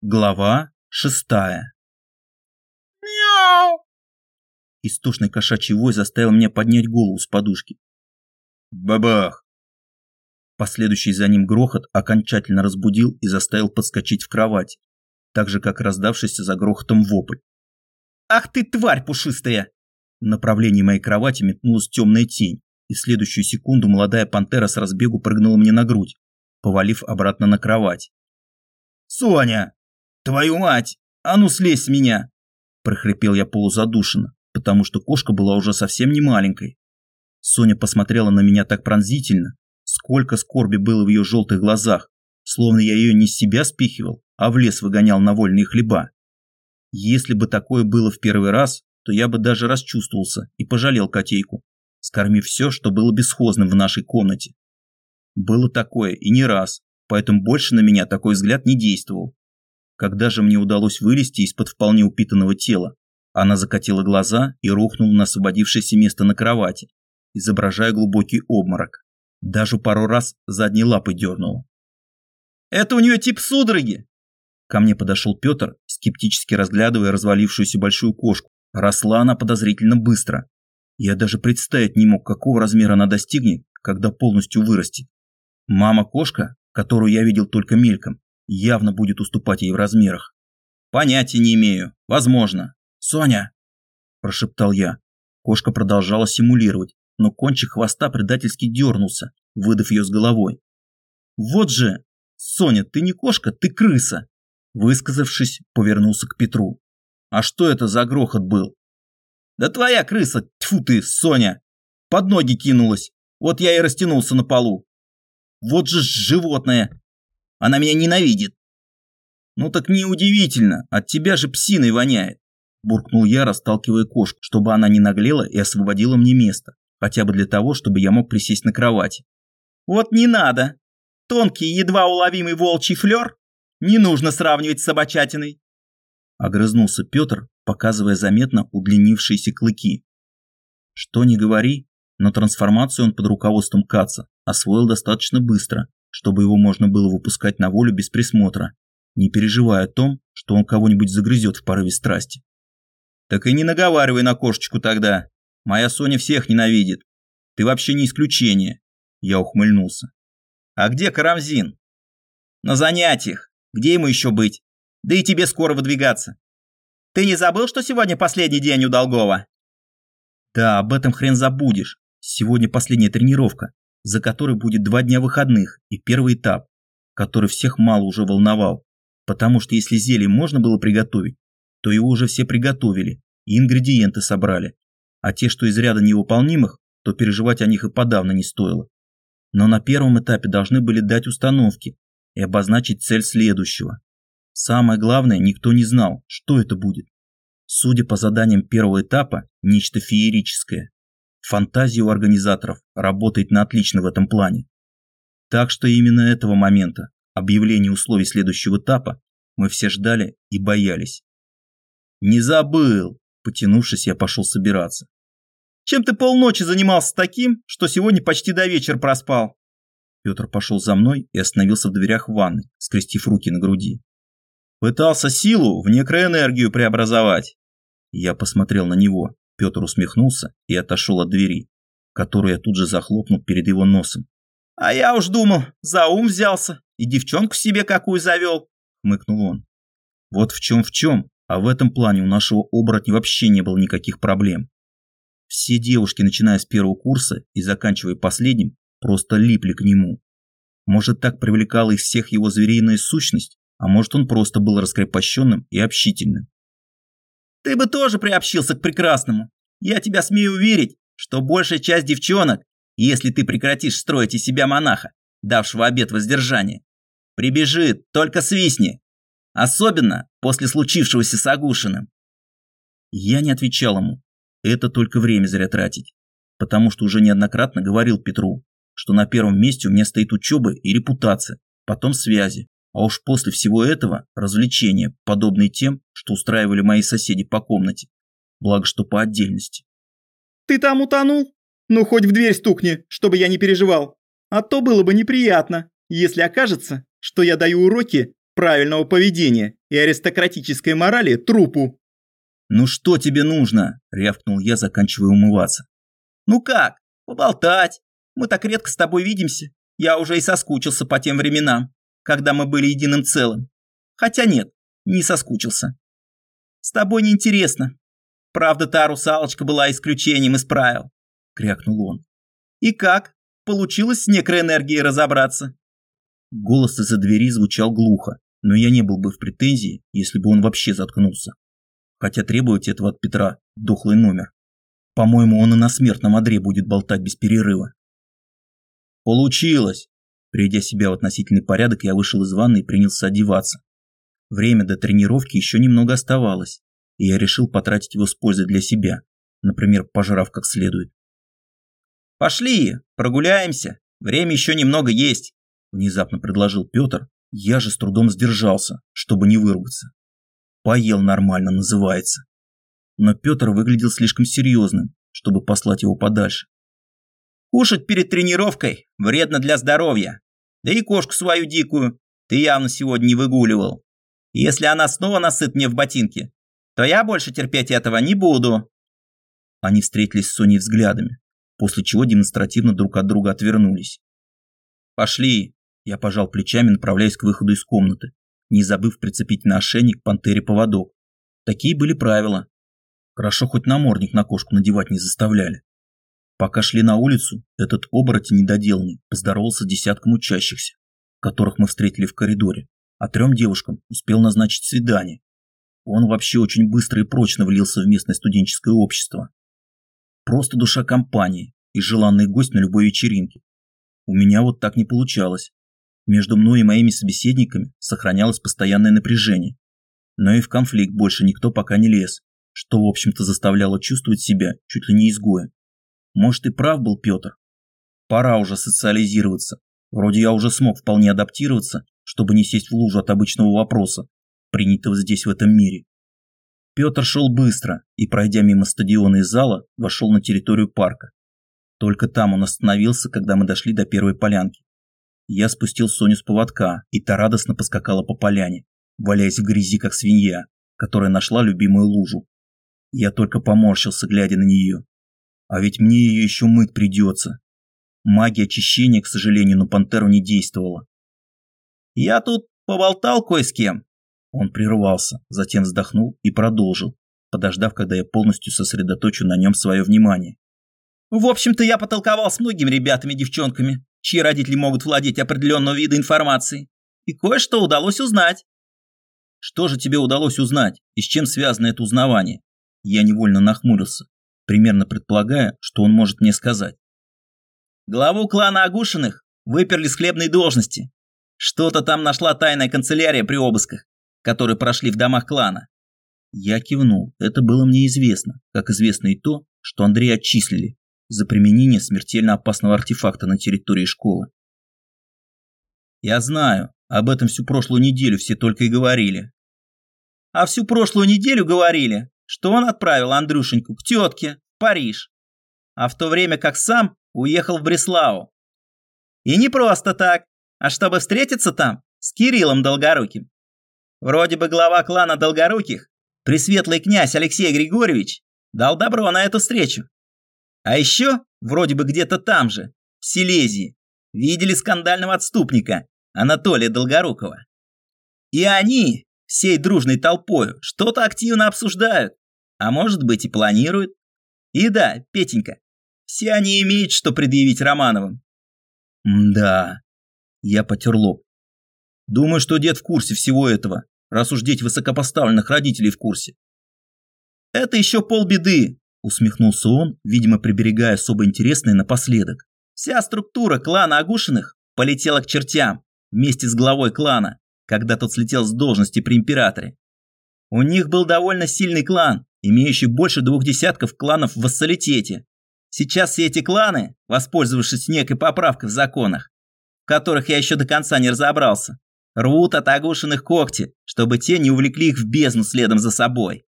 Глава шестая. Мяу! Истошный кошачий вой заставил меня поднять голову с подушки. Бабах! Последующий за ним грохот окончательно разбудил и заставил подскочить в кровать, так же, как раздавшийся за грохотом вопль. «Ах ты, тварь пушистая!» В направлении моей кровати метнулась темная тень, и в следующую секунду молодая пантера с разбегу прыгнула мне на грудь, повалив обратно на кровать. «Соня!» «Твою мать! А ну слезь с меня!» прохрипел я полузадушенно, потому что кошка была уже совсем не маленькой. Соня посмотрела на меня так пронзительно, сколько скорби было в ее желтых глазах, словно я ее не с себя спихивал, а в лес выгонял на вольные хлеба. Если бы такое было в первый раз, то я бы даже расчувствовался и пожалел котейку, скормив все, что было бесхозным в нашей комнате. Было такое и не раз, поэтому больше на меня такой взгляд не действовал. Когда же мне удалось вылезти из-под вполне упитанного тела, она закатила глаза и рухнула на освободившееся место на кровати, изображая глубокий обморок. Даже пару раз задней лапой дернула. «Это у нее тип судороги!» Ко мне подошел Петр, скептически разглядывая развалившуюся большую кошку. Росла она подозрительно быстро. Я даже представить не мог, какого размера она достигнет, когда полностью вырастет. Мама-кошка, которую я видел только мельком, явно будет уступать ей в размерах. Понятия не имею. Возможно. Соня, прошептал я. Кошка продолжала симулировать, но кончик хвоста предательски дернулся, выдав ее с головой. Вот же, Соня, ты не кошка, ты крыса. Высказавшись, повернулся к Петру. А что это за грохот был? Да твоя крыса, тьфу ты, Соня, под ноги кинулась. Вот я и растянулся на полу. Вот же животное, она меня ненавидит. Ну так неудивительно, от тебя же псиной воняет. Буркнул я, расталкивая кошку, чтобы она не наглела и освободила мне место. Хотя бы для того, чтобы я мог присесть на кровати. Вот не надо. Тонкий, едва уловимый волчий флер не нужно сравнивать с собачатиной. Огрызнулся Петр, показывая заметно удлинившиеся клыки. Что не говори, но трансформацию он под руководством Каца освоил достаточно быстро чтобы его можно было выпускать на волю без присмотра, не переживая о том, что он кого-нибудь загрызет в порыве страсти. Так и не наговаривай на кошечку тогда. Моя Соня всех ненавидит. Ты вообще не исключение. Я ухмыльнулся. А где Карамзин? На занятиях. Где ему еще быть? Да и тебе скоро выдвигаться. Ты не забыл, что сегодня последний день у Долгова? Да, об этом хрен забудешь. Сегодня последняя тренировка за который будет два дня выходных и первый этап, который всех мало уже волновал, потому что если зелье можно было приготовить, то его уже все приготовили и ингредиенты собрали, а те, что из ряда невыполнимых, то переживать о них и подавно не стоило. Но на первом этапе должны были дать установки и обозначить цель следующего. Самое главное, никто не знал, что это будет. Судя по заданиям первого этапа, нечто феерическое. Фантазия у организаторов работает на отлично в этом плане. Так что именно этого момента, объявления условий следующего этапа, мы все ждали и боялись. «Не забыл!» – потянувшись, я пошел собираться. «Чем ты полночи занимался таким, что сегодня почти до вечера проспал?» Петр пошел за мной и остановился в дверях ванны, скрестив руки на груди. «Пытался силу в некроэнергию преобразовать». Я посмотрел на него. Петр усмехнулся и отошел от двери, которую я тут же захлопнул перед его носом. «А я уж думал, за ум взялся и девчонку себе какую завел», — хмыкнул он. Вот в чем в чем, а в этом плане у нашего оборотня вообще не было никаких проблем. Все девушки, начиная с первого курса и заканчивая последним, просто липли к нему. Может, так привлекала их всех его звериная сущность, а может, он просто был раскрепощенным и общительным. Ты бы тоже приобщился к прекрасному. Я тебя смею уверить, что большая часть девчонок, если ты прекратишь строить из себя монаха, давшего обет воздержания, прибежит, только свистни. Особенно после случившегося с Агушиным. Я не отвечал ему. Это только время зря тратить. Потому что уже неоднократно говорил Петру, что на первом месте у меня стоит учеба и репутация, потом связи, а уж после всего этого развлечения, подобные тем, что устраивали мои соседи по комнате. Благо, что по отдельности. «Ты там утонул? Ну, хоть в дверь стукни, чтобы я не переживал. А то было бы неприятно, если окажется, что я даю уроки правильного поведения и аристократической морали трупу. «Ну что тебе нужно?» – рявкнул я, заканчивая умываться. «Ну как? Поболтать. Мы так редко с тобой видимся. Я уже и соскучился по тем временам, когда мы были единым целым. Хотя нет, не соскучился. С тобой неинтересно. Правда, та русалочка была исключением из правил», – крякнул он. «И как? Получилось с некроэнергией разобраться?» Голос из-за двери звучал глухо, но я не был бы в претензии, если бы он вообще заткнулся. Хотя требовать этого от Петра – дохлый номер. По-моему, он и на смертном одре будет болтать без перерыва. Получилось! Придя себя в относительный порядок, я вышел из ванны и принялся одеваться. Время до тренировки еще немного оставалось, и я решил потратить его с пользой для себя, например, пожрав как следует. «Пошли, прогуляемся, время еще немного есть», – внезапно предложил Петр. Я же с трудом сдержался, чтобы не выругаться. Поел нормально, называется. Но Петр выглядел слишком серьезным, чтобы послать его подальше. Кушать перед тренировкой вредно для здоровья. Да и кошку свою дикую ты явно сегодня не выгуливал. Если она снова насыт мне в ботинке, то я больше терпеть этого не буду. Они встретились с Соней взглядами, после чего демонстративно друг от друга отвернулись. «Пошли!» Я пожал плечами, направляясь к выходу из комнаты, не забыв прицепить на ошейник пантере поводок. Такие были правила. Хорошо хоть намордник на кошку надевать не заставляли. Пока шли на улицу, этот оборотень недоделанный поздоровался десятком учащихся, которых мы встретили в коридоре, а трем девушкам успел назначить свидание. Он вообще очень быстро и прочно влился в местное студенческое общество. Просто душа компании и желанный гость на любой вечеринке. У меня вот так не получалось. Между мной и моими собеседниками сохранялось постоянное напряжение. Но и в конфликт больше никто пока не лез, что, в общем-то, заставляло чувствовать себя чуть ли не изгоем. Может, и прав был Петр. Пора уже социализироваться. Вроде я уже смог вполне адаптироваться, чтобы не сесть в лужу от обычного вопроса, принятого здесь в этом мире. Петр шел быстро и, пройдя мимо стадиона и зала, вошел на территорию парка. Только там он остановился, когда мы дошли до первой полянки. Я спустил Соню с поводка, и та радостно поскакала по поляне, валяясь в грязи, как свинья, которая нашла любимую лужу. Я только поморщился, глядя на нее. А ведь мне ее еще мыть придется. Магия очищения, к сожалению, на пантеру не действовала. «Я тут поболтал кое с кем». Он прервался, затем вздохнул и продолжил, подождав, когда я полностью сосредоточу на нем свое внимание. «В общем-то, я потолковал с многими ребятами девчонками чьи родители могут владеть определенного вида информации. И кое-что удалось узнать. Что же тебе удалось узнать и с чем связано это узнавание? Я невольно нахмурился, примерно предполагая, что он может мне сказать. Главу клана Агушиных выперли с хлебной должности. Что-то там нашла тайная канцелярия при обысках, которые прошли в домах клана. Я кивнул, это было мне известно, как известно и то, что Андрея отчислили, за применение смертельно опасного артефакта на территории школы. Я знаю, об этом всю прошлую неделю все только и говорили. А всю прошлую неделю говорили, что он отправил Андрюшеньку к тетке в Париж, а в то время как сам уехал в Бреслау. И не просто так, а чтобы встретиться там с Кириллом Долгоруким. Вроде бы глава клана Долгоруких, пресветлый князь Алексей Григорьевич, дал добро на эту встречу. А еще, вроде бы где-то там же, в Силезии, видели скандального отступника Анатолия Долгорукова. И они всей дружной толпой что-то активно обсуждают, а может быть и планируют. И да, Петенька, все они имеют что предъявить Романовым. Да, я потер лоб. Думаю, что дед в курсе всего этого, раз уж дети высокопоставленных родителей в курсе. Это еще полбеды, Усмехнулся он, видимо, приберегая особо интересное напоследок. Вся структура клана Агушиных полетела к чертям вместе с главой клана, когда тот слетел с должности при императоре. У них был довольно сильный клан, имеющий больше двух десятков кланов в вассалитете. Сейчас все эти кланы, воспользовавшись некой поправкой в законах, в которых я еще до конца не разобрался, рвут от Агушиных когти, чтобы те не увлекли их в бездну следом за собой.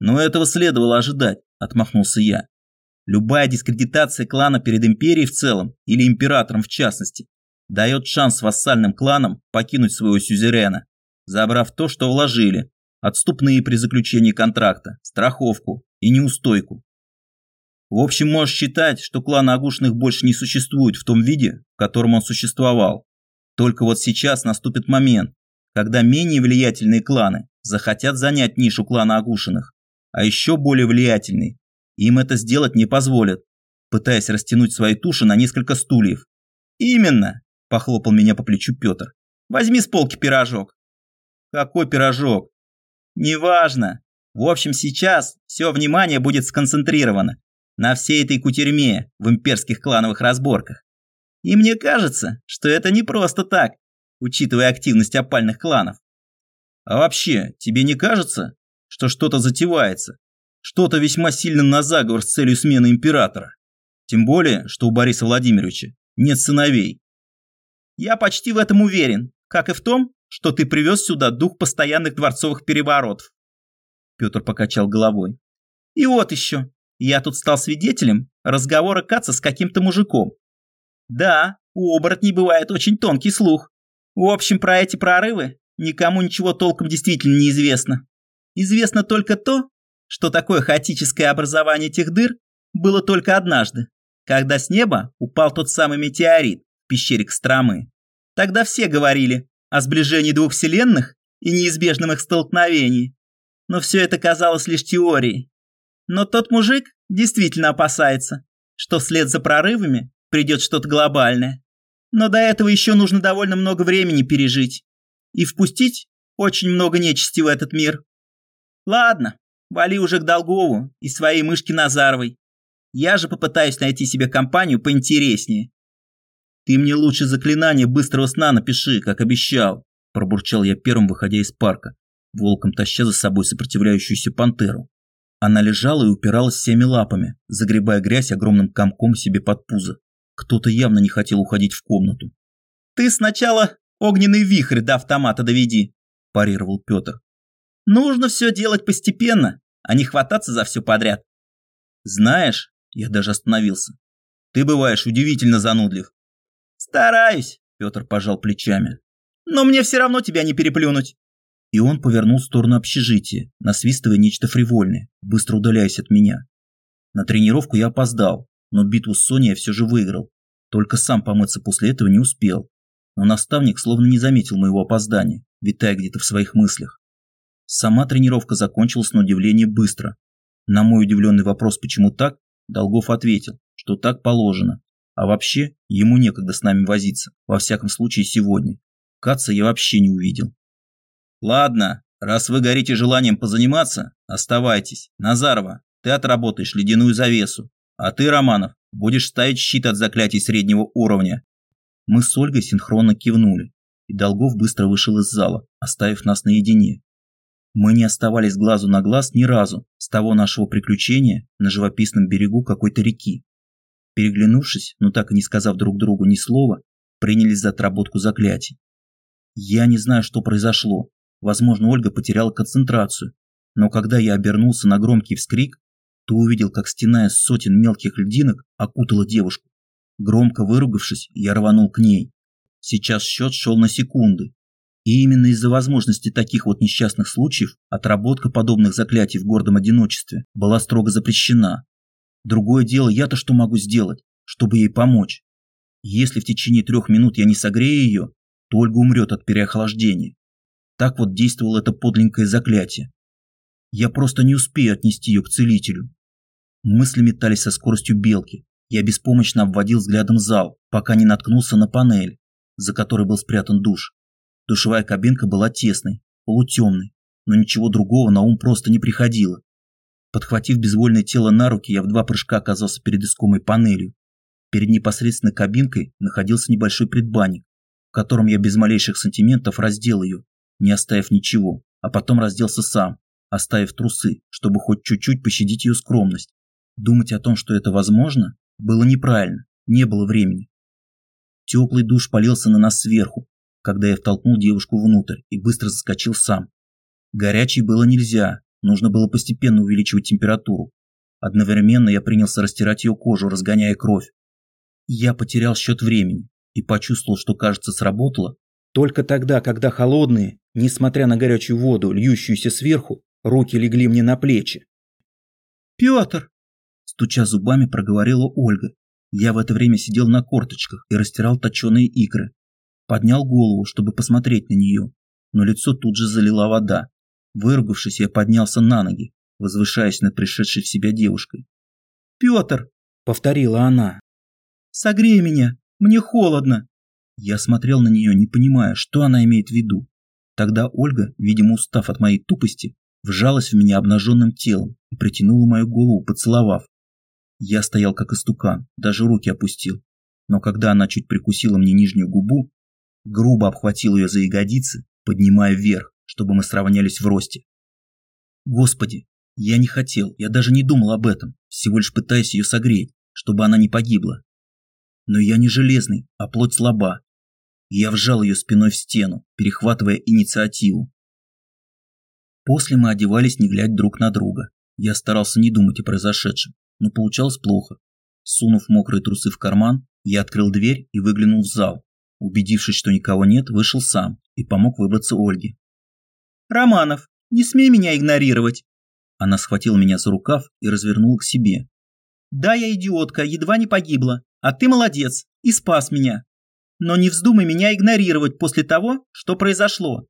Но этого следовало ожидать отмахнулся я. Любая дискредитация клана перед империей в целом, или императором в частности, дает шанс вассальным кланам покинуть своего сюзерена забрав то, что вложили, отступные при заключении контракта, страховку и неустойку. В общем, можешь считать, что клан Агушных больше не существует в том виде, в котором он существовал. Только вот сейчас наступит момент, когда менее влиятельные кланы захотят занять нишу клана Агушиных, а еще более влиятельные им это сделать не позволят, пытаясь растянуть свои туши на несколько стульев. «Именно!» – похлопал меня по плечу Петр. «Возьми с полки пирожок». «Какой пирожок?» «Неважно. В общем, сейчас все внимание будет сконцентрировано на всей этой кутерьме в имперских клановых разборках. И мне кажется, что это не просто так, учитывая активность опальных кланов. А вообще, тебе не кажется, что что-то затевается? Что-то весьма сильно на заговор с целью смены императора? Тем более, что у Бориса Владимировича нет сыновей. Я почти в этом уверен, как и в том, что ты привез сюда дух постоянных дворцовых переворотов. Петр покачал головой. И вот еще, я тут стал свидетелем разговора Каца с каким-то мужиком. Да, у оборотней бывает очень тонкий слух. В общем, про эти прорывы никому ничего толком действительно не известно. Известно только то, что такое хаотическое образование этих дыр было только однажды, когда с неба упал тот самый метеорит в пещере Костромы. Тогда все говорили о сближении двух вселенных и неизбежном их столкновении. Но все это казалось лишь теорией. Но тот мужик действительно опасается, что вслед за прорывами придет что-то глобальное. Но до этого еще нужно довольно много времени пережить и впустить очень много нечисти в этот мир. Ладно, вали уже к Долгову и своей мышке Назаровой. Я же попытаюсь найти себе компанию поинтереснее. Ты мне лучше заклинание быстрого сна напиши, как обещал, пробурчал я первым, выходя из парка, волком таща за собой сопротивляющуюся пантеру. Она лежала и упиралась всеми лапами, загребая грязь огромным комком себе под пузо. Кто-то явно не хотел уходить в комнату. «Ты сначала огненный вихрь до автомата доведи», – парировал Петр. «Нужно все делать постепенно, а не хвататься за все подряд». «Знаешь», – я даже остановился, – «ты бываешь удивительно занудлив». «Стараюсь», – Петр пожал плечами. «Но мне все равно тебя не переплюнуть». И он повернул в сторону общежития, насвистывая нечто фривольное, быстро удаляясь от меня. На тренировку я опоздал, но битву с Соней я все же выиграл. Только сам помыться после этого не успел. Но наставник словно не заметил моего опоздания, витая где-то в своих мыслях. Сама тренировка закончилась на удивление быстро. На мой удивленный вопрос «почему так?» Долгов ответил, что так положено. А вообще, ему некогда с нами возиться, во всяком случае сегодня. Каца я вообще не увидел. Ладно, раз вы горите желанием позаниматься, оставайтесь. Назарова, ты отработаешь ледяную завесу. А ты, Романов, будешь ставить щит от заклятий среднего уровня. Мы с Ольгой синхронно кивнули, и Долгов быстро вышел из зала, оставив нас наедине. Мы не оставались глазу на глаз ни разу с того нашего приключения на живописном берегу какой-то реки. Переглянувшись, но так и не сказав друг другу ни слова, принялись за отработку заклятий. Я не знаю, что произошло, Возможно, Ольга потеряла концентрацию, но когда я обернулся на громкий вскрик, то увидел, как стена из сотен мелких льдинок окутала девушку. Громко выругавшись, я рванул к ней. Сейчас счет шел на секунды. И именно из-за возможности таких вот несчастных случаев отработка подобных заклятий в гордом одиночестве была строго запрещена. Другое дело, я-то что могу сделать, чтобы ей помочь? Если в течение трех минут я не согрею ее, то Ольга умрет от переохлаждения. Так вот действовало это подленькое заклятие. Я просто не успею отнести ее к целителю. Мысли метались со скоростью белки. Я беспомощно обводил взглядом зал, пока не наткнулся на панель, за которой был спрятан душ. Душевая кабинка была тесной, полутемной, но ничего другого на ум просто не приходило. Подхватив безвольное тело на руки, я в два прыжка оказался перед искомой панелью. Перед непосредственной кабинкой находился небольшой предбанник, в котором я без малейших сантиментов раздел ее не оставив ничего, а потом разделся сам, оставив трусы, чтобы хоть чуть-чуть пощадить ее скромность. Думать о том, что это возможно, было неправильно, не было времени. Теплый душ полился на нас сверху, когда я втолкнул девушку внутрь и быстро заскочил сам. Горячей было нельзя, нужно было постепенно увеличивать температуру. Одновременно я принялся растирать ее кожу, разгоняя кровь. Я потерял счет времени и почувствовал, что, кажется, сработало Только тогда, когда холодные, несмотря на горячую воду, льющуюся сверху, руки легли мне на плечи. «Петр!» – стуча зубами, проговорила Ольга. Я в это время сидел на корточках и растирал точеные икры. Поднял голову, чтобы посмотреть на нее, но лицо тут же залила вода. Выругавшись, я поднялся на ноги, возвышаясь над пришедшей в себя девушкой. «Петр!» – повторила она. «Согрей меня! Мне холодно!» Я смотрел на нее, не понимая, что она имеет в виду. Тогда Ольга, видимо устав от моей тупости, вжалась в меня обнаженным телом и притянула мою голову, поцеловав. Я стоял как истукан, даже руки опустил. Но когда она чуть прикусила мне нижнюю губу, грубо обхватил ее за ягодицы, поднимая вверх, чтобы мы сравнялись в росте. Господи, я не хотел, я даже не думал об этом, всего лишь пытаясь ее согреть, чтобы она не погибла. Но я не железный, а плоть слаба. Я вжал ее спиной в стену, перехватывая инициативу. После мы одевались не глядя друг на друга. Я старался не думать о произошедшем, но получалось плохо. Сунув мокрые трусы в карман, я открыл дверь и выглянул в зал. Убедившись, что никого нет, вышел сам и помог выбраться Ольге. «Романов, не смей меня игнорировать!» Она схватила меня за рукав и развернула к себе. «Да, я идиотка, едва не погибла, а ты молодец и спас меня. Но не вздумай меня игнорировать после того, что произошло.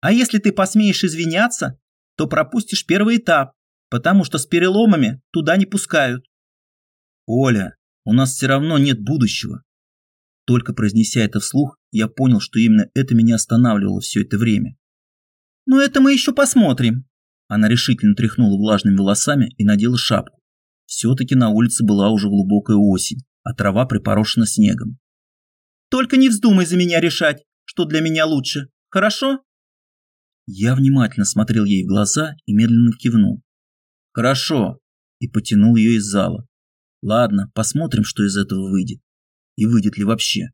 А если ты посмеешь извиняться, то пропустишь первый этап, потому что с переломами туда не пускают. Оля, у нас все равно нет будущего. Только произнеся это вслух, я понял, что именно это меня останавливало все это время. Но это мы еще посмотрим. Она решительно тряхнула влажными волосами и надела шапку. Все-таки на улице была уже глубокая осень, а трава припорошена снегом. Только не вздумай за меня решать, что для меня лучше, хорошо? Я внимательно смотрел ей в глаза и медленно кивнул. Хорошо. И потянул ее из зала. Ладно, посмотрим, что из этого выйдет. И выйдет ли вообще.